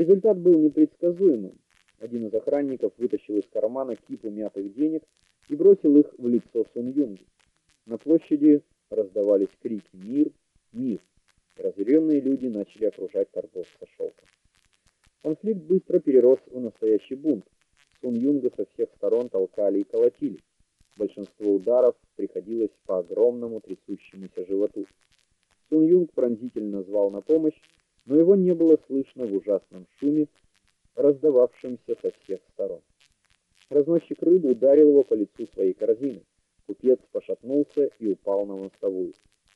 Результат был непредсказуемым. Один из охранников вытащил из кармана кипу мятых денег и бросил их в лицо Сун Юнгу. На площади раздавались крики «Мир! Мир!». Разъяренные люди начали окружать торговца шелком. Конфликт быстро перерос в настоящий бунт. Сун Юнга со всех сторон толкали и колотили. Большинство ударов приходилось по огромному трясущемуся животу. Сун Юнг пронзительно звал на помощь, но его не было слышно в ужасном шуме, раздававшемся со всех сторон. Разносчик рыбы ударил его по лицу своей корзиной. Купец пошатнулся и упал на мостовую.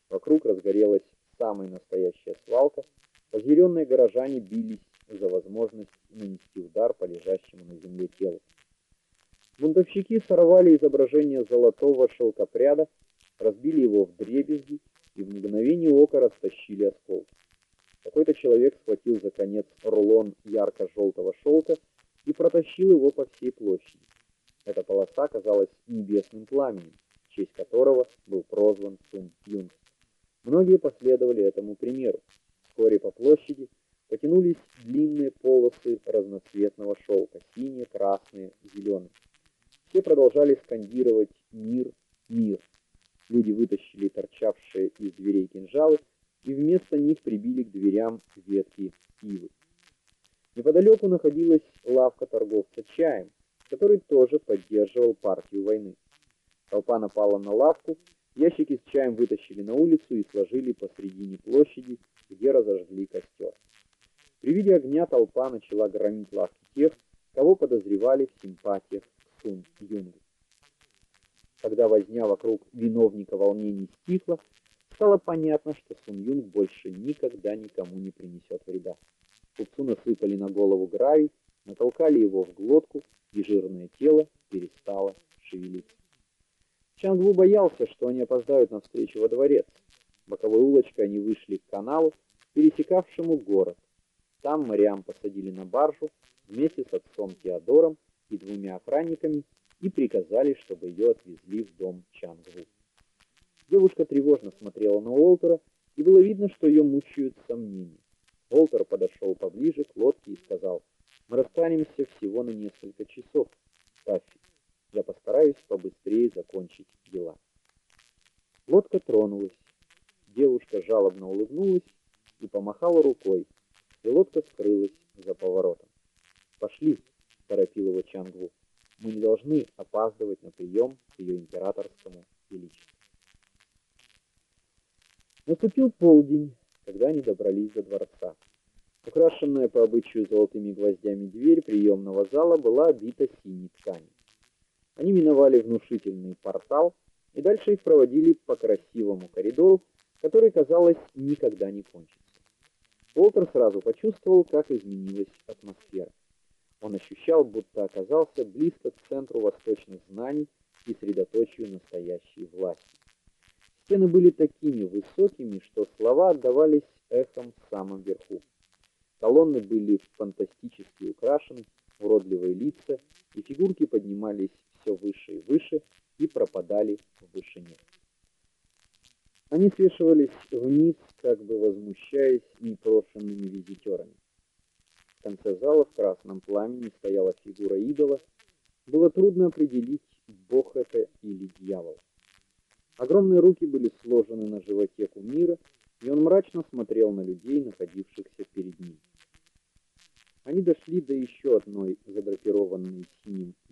Вокруг разгорелась самая настоящая свалка. Разъяренные горожане бились за возможность нанести удар по лежащему на земле телу. Бунтовщики сорвали изображение золотого шелкопряда, разбили его в дребезги и в мгновение ока растащили осколки. Какой-то человек схватил за конец рулон ярко-желтого шелка и протащил его по всей площади. Эта полоса казалась небесным пламенем, в честь которого был прозван Сун Юнг. Многие последовали этому примеру. Вскоре по площади потянулись длинные полосы разноцветного шелка, синие, красные, зеленые. Все продолжали скандировать «Мир! Мир!». Люди вытащили торчавшие из дверей кинжалы и вместо них прибили к дверям ветки ивы. Неподалеку находилась лавка торговца чаем, который тоже поддерживал партию войны. Толпа напала на лавку, ящики с чаем вытащили на улицу и сложили посредине площади, где разожгли костер. При виде огня толпа начала громить лавки тех, кого подозревали в симпатиях Сун Юнгу. Когда возня вокруг виновника волнений стихла, стало понятно, что Сун Юнг больше никогда никому не принесет вреда. Купцу насыпали на голову гравий, натолкали его в глотку, и жирное тело перестало шевелиться. Чангву боялся, что они опоздают на встречу во дворец. Боковой улочкой они вышли к каналу, пересекавшему город. Там Мариам посадили на баржу вместе с отцом Теодором и двумя охранниками и приказали, чтобы ее отвезли в дом Чангву. Девушка тревожно смотрела на Уолтера, и было видно, что ее мучают сомнения. Уолтер подошел поближе к лодке и сказал, «Мы расстанемся всего на несколько часов, Таффи. Я постараюсь побыстрее закончить дела». Лодка тронулась. Девушка жалобно улыбнулась и помахала рукой, и лодка скрылась за поворотом. «Пошли!» торопил его Чангву. Мы не должны опаздывать на прием к ее императорскому величеству. Наступил полдень, когда они добрались до дворца. Украшенная по обычаю золотыми гвоздями дверь приемного зала была обита синей тканью. Они миновали внушительный портал и дальше их проводили по красивому коридору, который, казалось, никогда не кончится. Уолтер сразу почувствовал, как изменилась атмосфера. Он ощущал, будто оказался близко к центру восточных знаний и средоточию настоящей власти. Стены были такими высокими, что слова отдавались эхом в самом верху. Колонны были фантастически украшены, уродливые лица и фигурки поднимались все выше и выше и пропадали в вышине. Они свешивались вниз, как бы возмущаясь непрошенными визитерами. В конце зала в красном пламени стояла фигура идола. Было трудно определить, бог это или дьявол. Огромные руки были сложены на животе кумира, и он мрачно смотрел на людей, находившихся перед ним. Они дошли до еще одной задрапированной синим